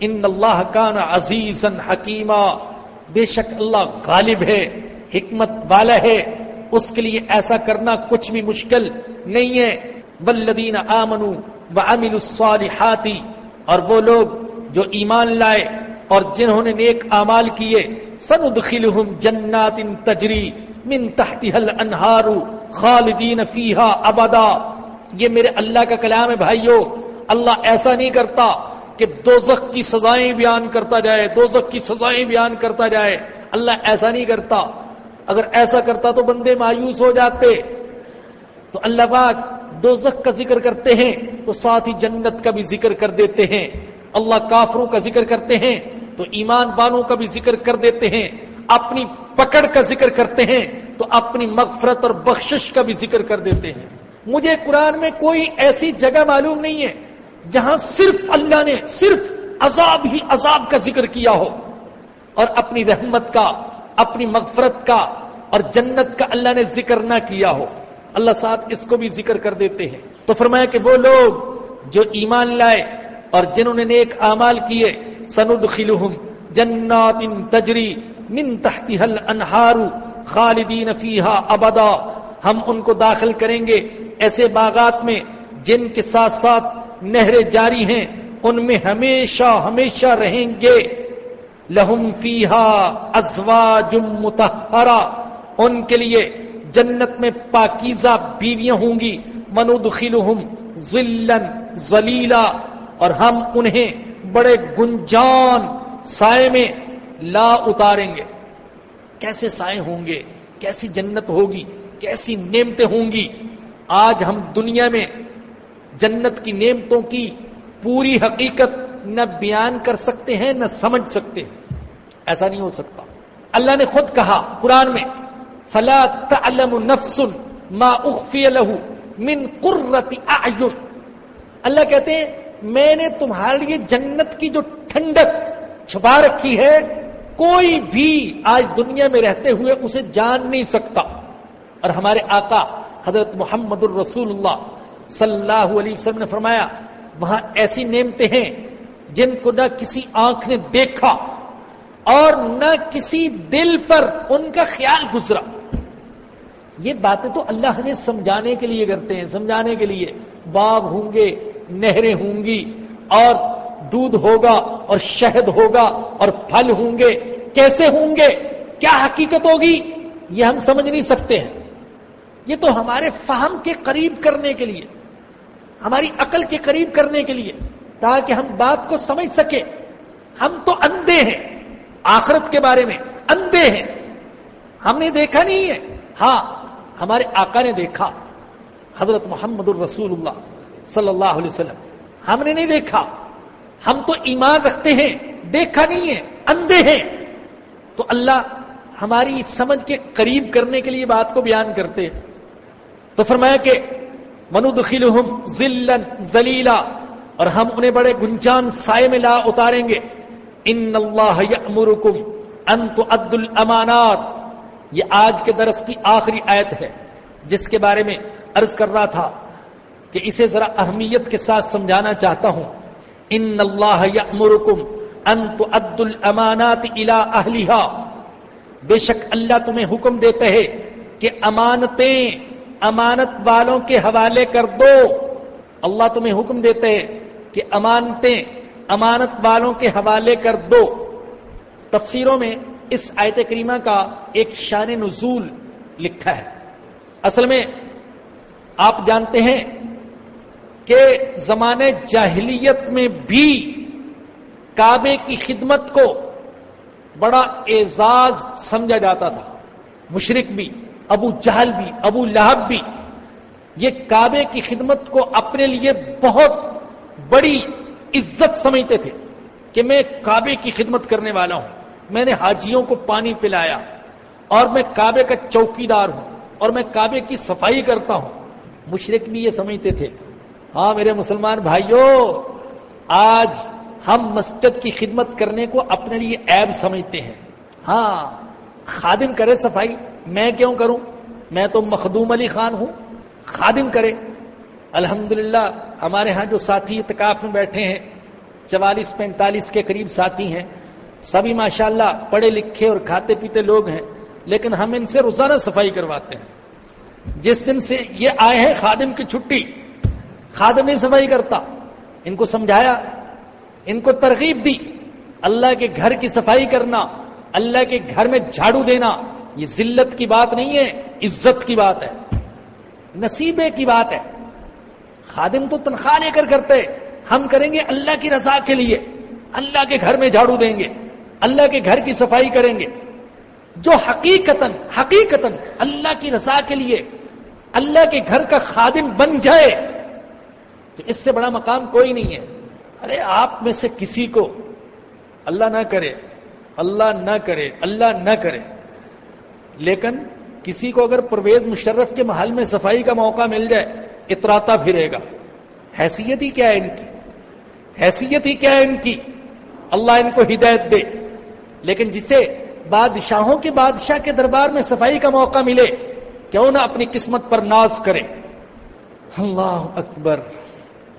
ان اللہ کا نا عزیز حکیمہ بے شک اللہ غالب ہے، حکمت والا ہے۔ اس کے لیے ایسا کرنا کچھ بھی مشکل نہیں ہے۔ بلدین آمنو و امل الصالحاتی اور وہ لوگ جو ایمان لائے اور جنہوں نے نیک اعمال کیے، سندخلہم جنات تجری من تحتها الانہار خالدین فیہا ابدا۔ یہ میرے اللہ کا کلام ہے بھائیو۔ اللہ ایسا نہیں کرتا کہ دوزخ کی سزائیں بیان کرتا جائے، دوزخ کی سزائیں بیان کرتا جائے۔ اللہ ایسا نہیں کرتا۔ اگر ایسا کرتا تو بندے مایوس ہو جاتے۔ تو اللہ پاک دوزخ کا ذکر کرتے ہیں تو ساتھ ہی جنت کا بھی ذکر کر دیتے ہیں۔ اللہ کافروں کا ذکر کرتے ہیں تو ایمان بانوں کا بھی ذکر کر دیتے ہیں۔ اپنی پکڑ کا ذکر کرتے ہیں تو اپنی مغفرت اور بخشش کا بھی ذکر کر دیتے ہیں۔ مجھے قرآن میں کوئی ایسی جگہ معلوم نہیں ہے جہاں صرف اللہ نے صرف عذاب ہی عذاب کا ذکر کیا ہو اور اپنی رحمت کا، اپنی مغفرت کا اور جنت کا اللہ نے ذکر نہ کیا ہو۔ اللہ ساتھ اس کو بھی ذکر کر دیتے ہیں۔ تو فرمایا کہ وہ لوگ جو ایمان لائے اور جنہوں نے نیک اعمال کیے سند خلوہم جنات تجری من تحتها الانہار خالدین فیہا ابدا۔ ہم ان کو داخل کریں گے ایسے باغات میں جن کے ساتھ ساتھ نہریں جاری ہیں، ان میں ہمیشہ ہمیشہ رہیں گے۔ لہم فیہا ازواج متحرہ ان کے لیے جنت میں پاکیزہ بیویاں ہوں گی۔ مندخلہم ذلن ذلیلا اور ہم انہیں بڑے گنجان سائے میں لا اتاریں گے۔ کیسے سائے ہوں گے؟ کیسی جنت ہوگی؟ کیسی نعمتیں ہوں گی؟ آج ہم دنیا میں جنت کی نعمتوں کی پوری حقیقت نہ بیان کر سکتے ہیں، نہ سمجھ سکتے ہیں۔ ایسا نہیں ہو سکتا۔ اللہ نے خود کہا قرآن میں، فلا تعلم نفس ما اخفی له من قرت اعین اللہ کہتے ہیں، میں نے تمہارے لیے جنت کی جو ٹھنڈک چھپا رکھی ہے، کوئی بھی آج دنیا میں رہتے ہوئے اسے جان نہیں سکتا۔ اور ہمارے آقا حضرت محمد الرسول اللہ صلی اللہ علیہ وسلم نے فرمایا، وہاں ایسی نعمتیں ہیں جن کو نہ کسی آنکھ نے دیکھا اور نہ کسی دل پر ان کا خیال گزرا۔ یہ باتیں تو اللہ نے سمجھانے کے لیے کرتے ہیں، سمجھانے کے لیے۔ باغ ہوں گے، نہریں ہوں گی اور دودھ ہوگا اور شہد ہوگا اور پھل ہوں گے۔ کیسے ہوں گے؟ کیا حقیقت ہوگی؟ یہ ہم سمجھ نہیں سکتے ہیں۔ یہ تو ہمارے فہم کے قریب کرنے کے لیے۔ ہماری عقل کے قریب کرنے کے لیے، تاکہ ہم بات کو سمجھ سکیں۔ ہم تو اندھے ہیں۔ آخرت کے بارے میں اندھے ہیں۔ ہم نے دیکھا نہیں ہے۔ ہاں ہمارے آقا نے دیکھا۔ حضرت محمد الرسول اللہ صلی اللہ علیہ وسلم، ہم نے نہیں دیکھا۔ ہم تو ایمان رکھتے ہیں، دیکھا نہیں ہے، اندھے ہیں۔ تو اللہ ہماری سمجھ کے قریب کرنے کے لیے بات کو بیان کرتے۔ ہیں تو فرمایا کہ منودخلہم ذلن ذلیلا اور ہم انہیں بڑے گنجان سائے میں لا اتاریں گے۔ ان اللہ یأمرکم ان تؤدوا الامانات یہ آج کے درس کی آخری آیت ہے، جس کے بارے میں عرض کر رہا تھا کہ اسے ذرا اہمیت کے ساتھ سمجھانا چاہتا ہوں۔ ان اللہ یأمرکم ان تؤدوا الامانات الى اہلها بے شک اللہ تمہیں حکم دیتا ہے کہ امانتیں امانت والوں کے حوالے کر دو۔ اللہ تمہیں حکم دیتے ہیں کہ امانتیں امانت والوں کے حوالے کر دو۔ تفسیروں میں اس آیت کریمہ کا ایک شان نزول لکھا ہے۔ اصل میں آپ جانتے ہیں کہ زمانے جاہلیت میں بھی کعبے کی خدمت کو بڑا اعزاز سمجھا جاتا تھا مشرق بھی۔ ابو جہل بھی، ابو لہب بھی، یہ کعبے کی خدمت کو اپنے لیے بہت بڑی عزت سمجھتے تھے کہ میں کعبے کی خدمت کرنے والا ہوں۔ میں نے حاجیوں کو پانی پلایا اور میں کعبے کا چوکی دار ہوں اور میں کعبے کی صفائی کرتا ہوں۔ مشرق بھی یہ سمجھتے تھے۔ ہاں میرے مسلمان بھائیوں آج ہم مسجد کی خدمت کرنے کو اپنے لیے عیب سمجھتے ہیں۔ ہاں خادم کرے صفائی۔ میں کیوں کروں؟ میں تو مخدوم علی خان ہوں، خادم کرے۔ الحمدللہ، ہمارے ہاں جو ساتھی اتکاف میں بیٹھے ہیں، چوالیس پینتالیس کے قریب ساتھی ہیں، سبھی ماشاءاللہ پڑھے لکھے اور کھاتے پیتے لوگ ہیں، لیکن ہم ان سے روزانہ صفائی کرواتے ہیں۔ جس دن سے یہ آئے ہیں خادم کی چھٹی، خادم نہیں صفائی کرتا۔ ان کو سمجھایا، ان کو ترغیب دی۔ اللہ کے گھر کی صفائی کرنا، اللہ کے گھر میں جھاڑو دینا۔ یہ ذلت کی بات نہیں ہے، عزت کی بات ہے، نصیبے کی بات ہے۔ خادم تو تنخواہ لے کر کرتے، ہم کریں گے اللہ کی رضا کے لیے، اللہ کے گھر میں جھاڑو دیں گے، اللہ کے گھر کی صفائی کریں گے۔ جو حقیقت حقیقت اللہ کی رضا کے لیے، اللہ کے گھر کا خادم بن جائے، تو اس سے بڑا مقام کوئی نہیں ہے۔ ارے، آپ میں سے کسی کو اللہ نہ کرے، اللہ نہ کرے، اللہ نہ کرے۔ لیکن کسی کو اگر پرویز مشرف کے محل میں صفائی کا موقع مل جائے، اتراتا پھرے گا۔ حیثیت ہی کیا ہے ان کی؟ حیثیت ہی کیا ہے ان کی؟ اللہ ان کو ہدایت دے۔ لیکن جسے بادشاہوں کے بادشاہ کے دربار میں صفائی کا موقع ملے، کیوں نہ اپنی قسمت پر ناز کرے۔ اللہ اکبر۔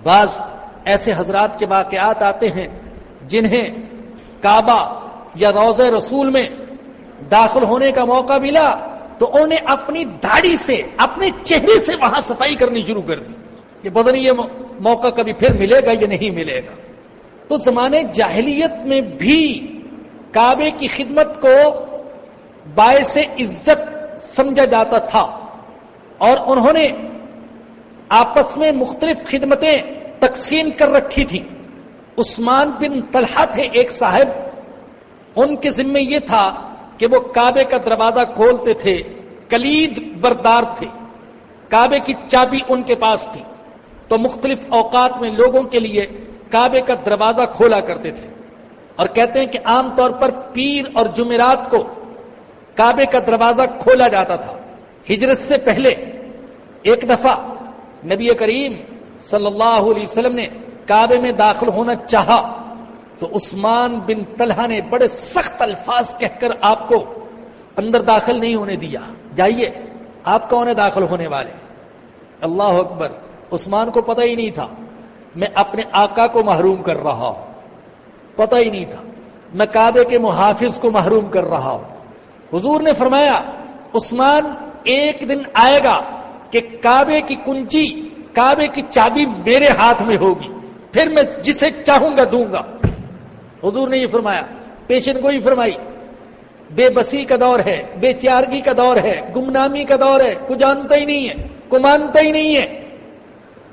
بعض ایسے حضرات کے واقعات آتے ہیں جنہیں کعبہ یا روز رسول میں داخل ہونے کا موقع ملا تو انہیں اپنی داڑھی سے، اپنے چہرے سے وہاں صفائی کرنی شروع کر دی کہ پتہ نہیں یہ موقع کبھی پھر ملے گا یا نہیں ملے گا۔ تو زمانے جاہلیت میں بھی کعبے کی خدمت کو باعث عزت سمجھا جاتا تھا اور انہوں نے آپس میں مختلف خدمتیں تقسیم کر رکھی تھی عثمان بن طلحہ تھے ایک صاحب، ان کے ذمے یہ تھا کہ وہ کعبے کا دروازہ کھولتے تھے، کلید بردار تھے۔ کعبے کی چابی ان کے پاس تھی۔ تو مختلف اوقات میں لوگوں کے لیے کعبے کا دروازہ کھولا کرتے تھے۔ اور کہتے ہیں کہ عام طور پر پیر اور جمعرات کو کعبے کا دروازہ کھولا جاتا تھا۔ ہجرت سے پہلے ایک دفعہ نبی کریم صلی اللہ علیہ وسلم نے کعبے میں داخل ہونا چاہا۔ تو عثمان بن طلحہ نے بڑے سخت الفاظ کہہ کر آپ کو اندر داخل نہیں ہونے دیا۔ جائیے، آپ کون ہے داخل ہونے والے؟ اللہ اکبر، عثمان کو پتہ ہی نہیں تھا۔ میں اپنے آقا کو محروم کر رہا ہوں۔ پتہ ہی نہیں تھا۔ میں کعبے کے محافظ کو محروم کر رہا ہوں۔ حضور نے فرمایا، عثمان ایک دن آئے گا کہ کعبے کی کنچی، کعبے کی چابی میرے ہاتھ میں ہوگی۔ پھر میں جسے چاہوں گا دوں گا۔ حضور نے یہ فرمایا پیشن کو ہی فرمائی، بے بسی کا دور ہے، بے چارگی کا دور ہے، گمنامی کا دور ہے، کو جانتا ہی نہیں ہے، کو مانتا ہی نہیں ہے۔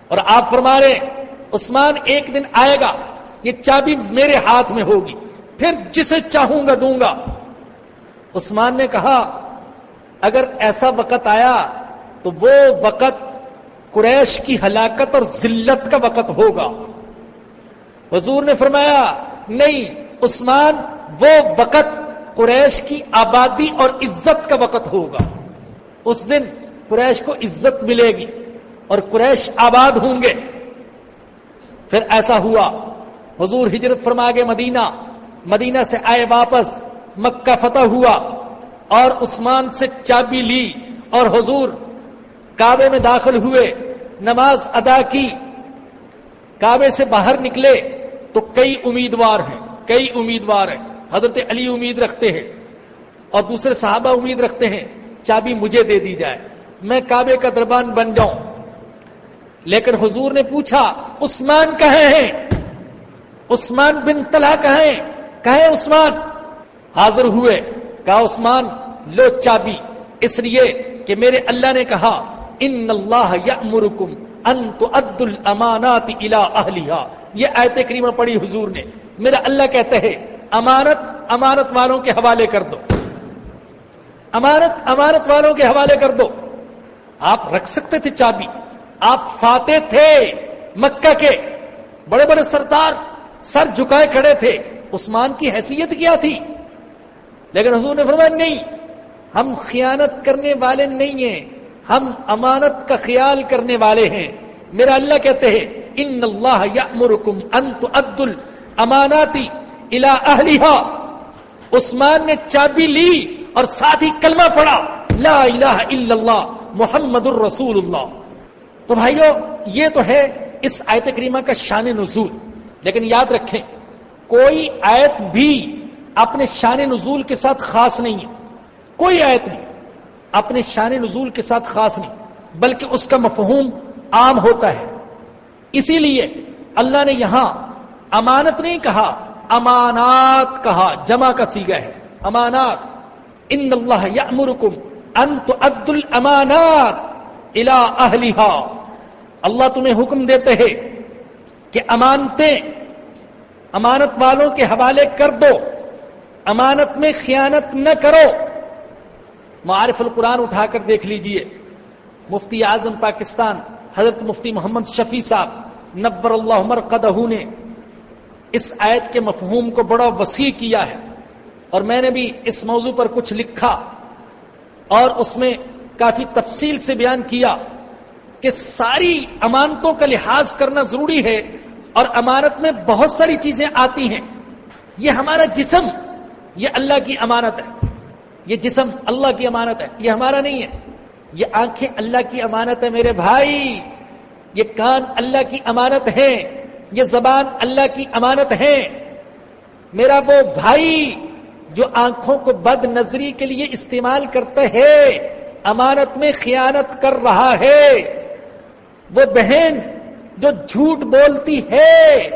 اور آپ فرما رہے عثمان ایک دن آئے گا، یہ چابی میرے ہاتھ میں ہوگی، پھر جسے چاہوں گا دوں گا۔ عثمان نے کہا، اگر ایسا وقت آیا تو وہ وقت قریش کی ہلاکت اور ذلت کا وقت ہوگا۔ حضور نے فرمایا نہیں، عثمان وہ وقت قریش کی آبادی اور عزت کا وقت ہوگا۔ اس دن قریش کو عزت ملے گی اور قریش آباد ہوں گے۔ پھر ایسا ہوا، حضور ہجرت فرما گئے مدینہ۔ مدینہ سے آئے واپس، مکہ فتح ہوا اور عثمان سے چابی لی اور حضور کعبے میں داخل ہوئے، نماز ادا کی۔ کعبے سے باہر نکلے۔ تو کئی امیدوار ہیں، کئی امیدوار ہیں۔ حضرت علی امید رکھتے ہیں اور دوسرے صحابہ امید رکھتے ہیں، چابی مجھے دے دی جائے، میں کعبے کا دربان بن جاؤں۔ لیکن حضور نے پوچھا، عثمان کہے ہیں؟ عثمان بن تلا کہیں کہیں عثمان؟ حاضر ہوئے، کہا عثمان، لو چابی، اس لیے کہ میرے اللہ نے کہا، ان اللہ یامرکم ان تؤد الامانات الى اهلها یہ ایت کریمہ پڑھی حضور نے. میرا اللہ کہتے ہیں، امانت امانت والوں کے حوالے کر دو. امانت امانت والوں کے حوالے کر دو. آپ رکھ سکتے تھے چابی. آپ فاتح تھے مکہ کے. بڑے بڑے سردار سر جھکائے کھڑے تھے. عثمان کی حیثیت کیا تھی؟ لیکن حضور نے فرمایا، نہیں، ہم خیانت کرنے والے نہیں ہیں. ہم امانت کا خیال کرنے والے ہیں۔ میرا اللہ کہتے ہیں، ان اللہ یامرکم ان تؤد الاماناتی الى اهلها عثمان نے چابی لی اور ساتھ ہی کلمہ پڑھا، لا الہ الا اللہ محمد الرسول اللہ تو بھائیو، یہ تو ہے اس آیت کریمہ کا شان نزول۔ لیکن یاد رکھیں، کوئی آیت بھی اپنے شان نزول کے ساتھ خاص نہیں ہے۔ کوئی آیت نہیں اپنے شان نزول کے ساتھ خاص نہیں، بلکہ اس کا مفہوم عام ہوتا ہے۔ اسی لیے اللہ نے یہاں امانت نہیں کہا، امانات کہا، جمع کا سیگا ہے۔ امانات، ان اللہ یامرکم ان تؤدوا الامانات الى اهلها اللہ تمہیں حکم دیتے ہیں کہ امانتیں امانت والوں کے حوالے کر دو، امانت میں خیانت نہ کرو۔ معارف القرآن اٹھا کر دیکھ لیجیے۔ مفتی اعظم پاکستان، حضرت مفتی محمد شفیع صاحب، نبر اللہ عمر قدہ نے اس آیت کے مفہوم کو بڑا وسیع کیا ہے۔ اور میں نے بھی اس موضوع پر کچھ لکھا اور اس میں کافی تفصیل سے بیان کیا کہ ساری امانتوں کا لحاظ کرنا ضروری ہے اور امانت میں بہت ساری چیزیں آتی ہیں۔ یہ ہمارا جسم، یہ اللہ کی امانت ہے۔ یہ جسم اللہ کی امانت ہے، یہ ہمارا نہیں ہے۔ یہ آنکھیں اللہ کی امانت ہے میرے بھائی۔ یہ کان اللہ کی امانت ہیں یہ زبان اللہ کی امانت ہیں میرا وہ بھائی جو آنکھوں کو بد نظری کے لیے استعمال کرتا ہے، امانت میں خیانت کر رہا ہے۔ وہ بہن جو جھوٹ بولتی ہے،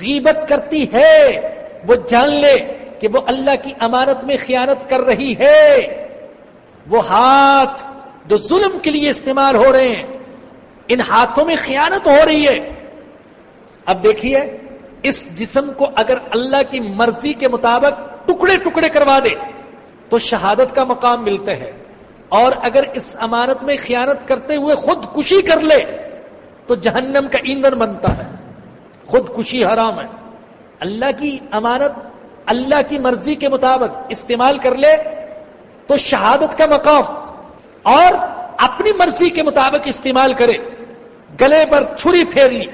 غیبت کرتی ہے، وہ جان لے۔ کہ وہ اللہ کی امانت میں خیانت کر رہی ہے۔ وہ ہاتھ جو ظلم کے لیے استعمال ہو رہے ہیں، ان ہاتھوں میں خیانت ہو رہی ہے۔ اب دیکھیے، اس جسم کو اگر اللہ کی مرضی کے مطابق ٹکڑے ٹکڑے کروا دے، تو شہادت کا مقام ملتا ہے۔ اور اگر اس امانت میں خیانت کرتے ہوئے خود کشی کر لے، تو جہنم کا ایندھن بنتا ہے۔ خود کشی حرام ہے۔ اللہ کی امانت اللہ کی مرضی کے مطابق استعمال کر لے تو شہادت کا مقام اور اپنی مرضی کے مطابق استعمال کرے گلے پر چھری پھیر لی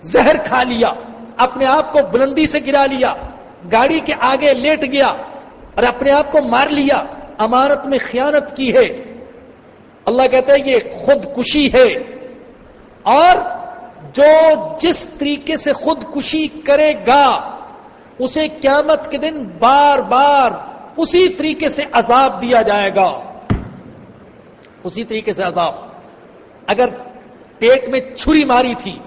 زہر کھا لیا، اپنے آپ کو بلندی سے گرا لیا، گاڑی کے آگے لیٹ گیا اور اپنے آپ کو مار لیا امانت میں خیانت کی ہے۔ اللہ کہتا ہے یہ خود کشی ہے۔ اور جو جس طریقے سے خود کشی کرے گا اسے قیامت کے دن بار بار اسی طریقے سے عذاب دیا جائے گا۔ اسی طریقے سے عذاب۔ اگر پیٹ میں چھری ماری تھی،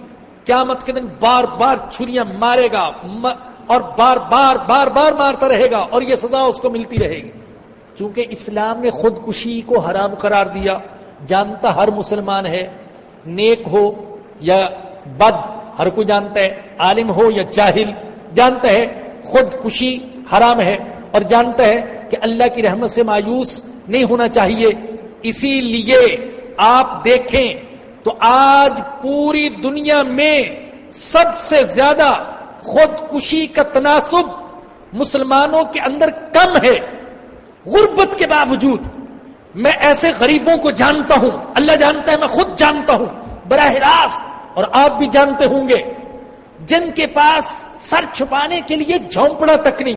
قیامت کے دن بار بار چھریاں مارے گا اور بار بار بار بار مارتا رہے گا، اور یہ سزا اس کو ملتی رہے گی۔ چونکہ اسلام نے خودکشی کو حرام قرار دیا۔ جانتا ہر مسلمان ہے، نیک ہو یا بد، ہر کوئی جانتا ہے، عالم ہو یا جاہل جانتا ہے خودکشی حرام ہے اور جانتا ہے کہ اللہ کی رحمت سے مایوس نہیں ہونا چاہیے۔ اسی لیے آپ دیکھیں تو آج پوری دنیا میں سب سے زیادہ خودکشی کا تناسب مسلمانوں کے اندر کم ہے۔ غربت کے باوجود میں ایسے غریبوں کو جانتا ہوں۔ اللہ جانتا ہے، میں خود جانتا ہوں۔ براہ راست اور آپ بھی جانتے ہوں گے۔ جن کے پاس سر چھپانے کے لیے جھونپڑا تک نہیں۔